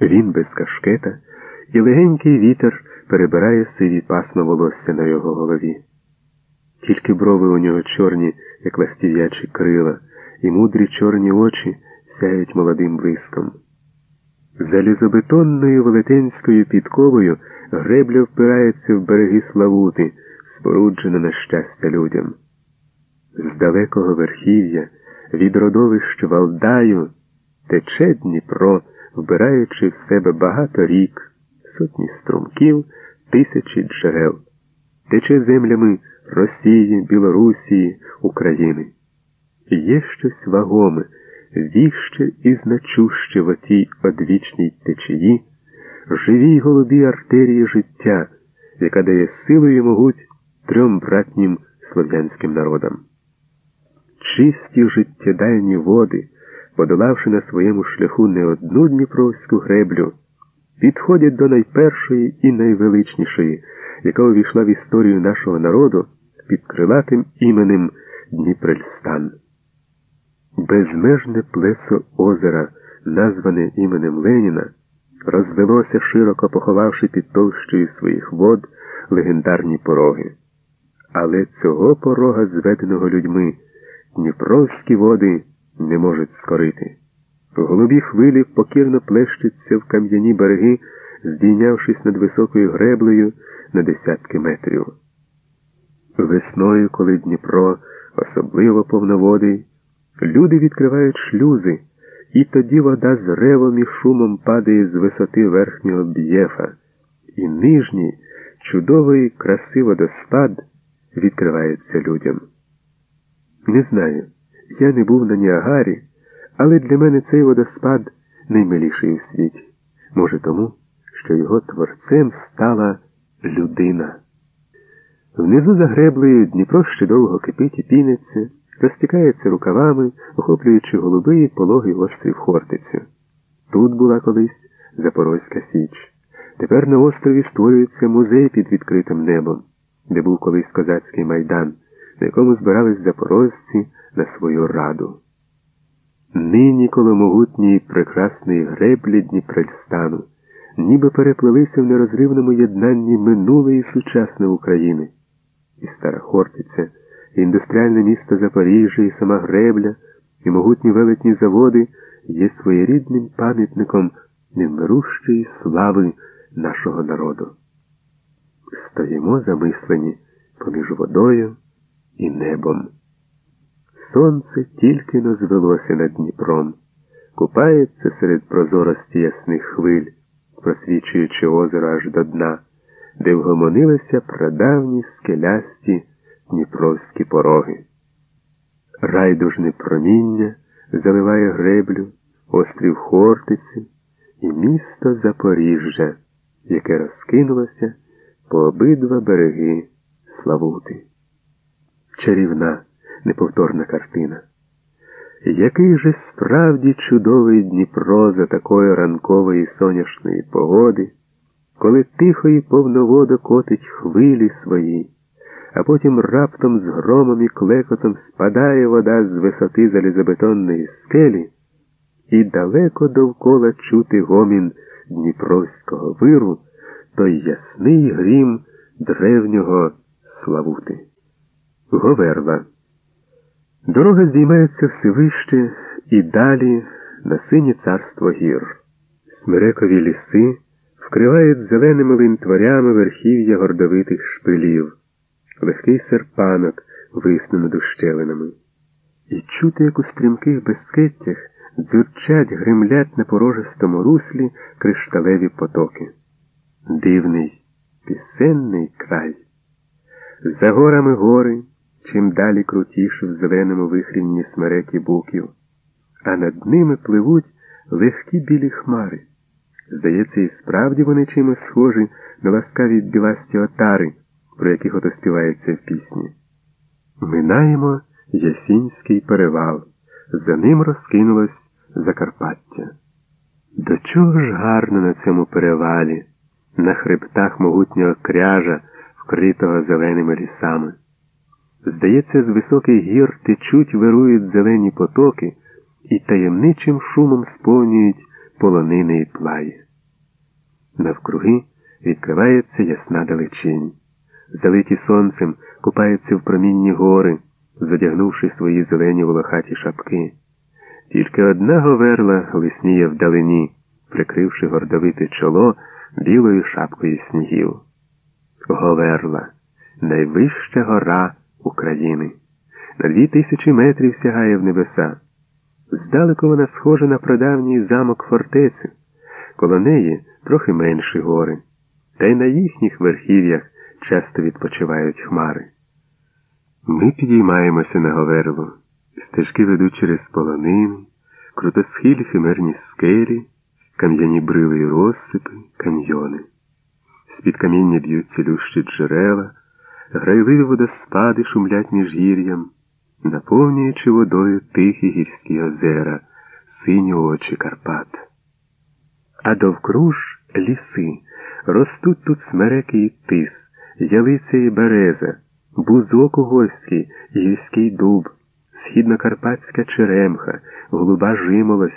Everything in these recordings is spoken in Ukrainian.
Він без кашкета, і легенький вітер перебирає сиві пасма волосся на його голові. Тільки брови у нього чорні, як ластів'ячі крила, і мудрі чорні очі сяють молодим блиском. Залізобетонною велетенською підковою гребля впирається в береги Славути, споруджена на щастя людям. З далекого верхів'я, від родовищ Валдаю, тече Дніпро, вбираючи в себе багато рік, сотні струмків, тисячі джерел, тече землями Росії, Білорусії, України. Є щось вагоме, віще і значуще в отій одвічній течії, живій голубій артерії життя, яка дає силу і могуть трьом братнім слов'янським народам. Чисті життєдайні води, подолавши на своєму шляху не одну дніпровську греблю, підходять до найпершої і найвеличнішої, яка увійшла в історію нашого народу під крилатим іменем Дніпрельстан. Безмежне плесо озера, назване іменем Леніна, розвелося широко поховавши під товщою своїх вод легендарні пороги. Але цього порога, зведеного людьми, дніпровські води не можуть скорити. Голубі хвилі покірно плещуться в кам'яні береги, здійнявшись над високою греблею на десятки метрів. Весною, коли Дніпро особливо повноводий, люди відкривають шлюзи, і тоді вода з ревом і шумом падає з висоти верхнього б'єфа, і нижній, чудовий, краси водоспад відкривається людям. Не знаю, я не був на Ніагарі, але для мене цей водоспад наймиліший у світі. Може, тому, що його творцем стала людина. Внизу за греблею Дніпро ще довго кипить і піниться, розтікається рукавами, охоплюючи голубий пологий острів Хортицю. Тут була колись Запорозька Січ. Тепер на острові створюється музей під відкритим небом, де був колись козацький майдан, на якому збирались запорожці на свою раду. Нині коло могутньої прекрасної греблі Дніпрельстану, ніби переплелися в нерозривному єднанні минуле і сучасне України і стара Хортиця, і індустріальне місто Запоріжжя, і сама Гребля, і могутні велетні заводи є своєрідним пам'ятником невмирущої слави нашого народу. Стоїмо замислені поміж водою і небом. Сонце тільки но звелося над Дніпром, купається серед прозорості ясних хвиль, просвічуючи озеро аж до дна де вгомонилися прадавні скелясті дніпровські пороги. Райдужне проміння заливає греблю, острів Хортиці і місто Запоріжжя, яке розкинулося по обидва береги Славути. Чарівна, неповторна картина. Який же справді чудовий Дніпро за такої ранкової сонячної погоди коли тихо і повноводо котить хвилі свої, а потім раптом з громом і клекотом спадає вода з висоти залізобетонної скелі, і далеко довкола чути гомін Дніпровського виру той ясний грім древнього Славути. Говерла. Дорога здіймається все вище і далі на синє царство гір. Смирекові ліси вкривають зеленими линтворями верхів'я гордовитих шпилів, легкий серпанок висне над ущелинами. І чути, як у стрімких безкеттях дзюрчать, гримлять на порожистому руслі кришталеві потоки. Дивний, пісенний край. За горами гори, чим далі крутіше в зеленому вихрінні смереки буків, а над ними пливуть легкі білі хмари. Здається, і справді вони чимось схожі на ласкаві біласті отари, про яких ото співається в пісні. Минаємо Ясінський перевал. За ним розкинулось Закарпаття. До чого ж гарно на цьому перевалі, на хребтах могутнього кряжа, вкритого зеленими лісами. Здається, з високих гір течуть, вирують зелені потоки і таємничим шумом сповнюють полонини і плає. Навкруги відкривається ясна далечінь. Залиті сонцем купаються в промінні гори, задягнувши свої зелені волохаті шапки. Тільки одна говерла лисніє вдалині, прикривши гордовите чоло білою шапкою снігів. Говерла найвища гора України. На дві тисячі метрів сягає в небеса. Здалеку вона схожа на прадавній замок фортецю, коло неї трохи менші гори, та й на їхніх верхів'ях часто відпочивають хмари. Ми підіймаємося на Говерлу, стежки ведуть через полонини, крутосхилі химерні скелі, кам'яні брили й розсипи, каньйони. З-під каміння б'ють цілющі джерела, грайливі водоспади шумлять між гір'ям, наповнюючи водою тихі гірські озера, сині очі Карпат. А довкруж ліси, ростуть тут смереки і тис, ялиця і береза, бузок угорський, гірський дуб, східнокарпатська черемха, голуба жимолость.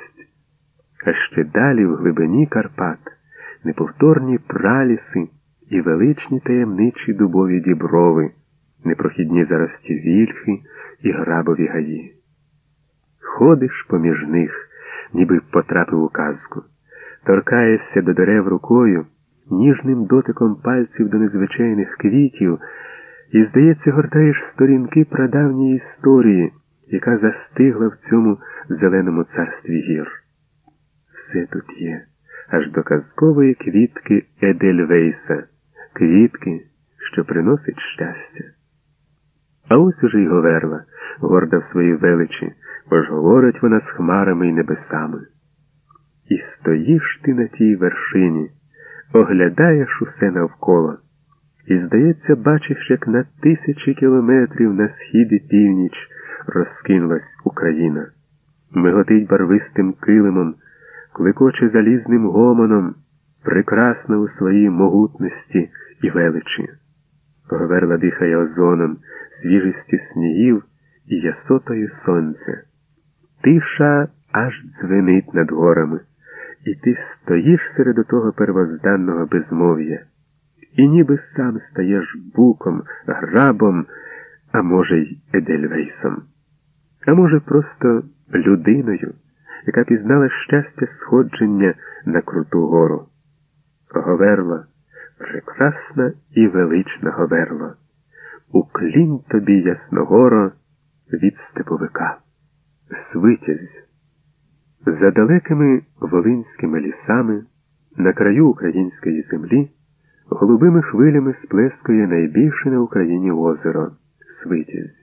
А ще далі в глибині Карпат неповторні праліси і величні таємничі дубові діброви, непрохідні зарості вільхи і грабові гаї. Ходиш поміж них, ніби потрапив у казку, торкаєшся до дерев рукою, ніжним дотиком пальців до незвичайних квітів, і, здається, гортаєш сторінки прадавньої історії, яка застигла в цьому зеленому царстві гір. Все тут є, аж до казкової квітки Едельвейса, квітки, що приносить щастя. А ось уже й говерла, горда в своїй величі, бо ж говорить вона з хмарами й небесами. І стоїш ти на тій вершині, оглядаєш усе навколо, і, здається, бачиш, як на тисячі кілометрів на схід і північ розкинулась Україна, миготить барвистим килимом, кликоче залізним гомоном, прекрасна у своїй могутності і величі. Говерла дихає озоном, свіжістю снігів і ясотою сонця. Тиша аж дзвенить над горами, і ти стоїш серед того первозданного безмов'я, і ніби сам стаєш буком, грабом, а може, й Едельвейсом, а може, просто людиною, яка пізнала щастя сходження на круту гору. Говерла, прекрасна і велична говерла. Уклін тобі, Ясногоро, від степовика, свитязь. За далекими волинськими лісами, на краю української землі, голубими хвилями сплескує найбільше на Україні озеро Свитязь.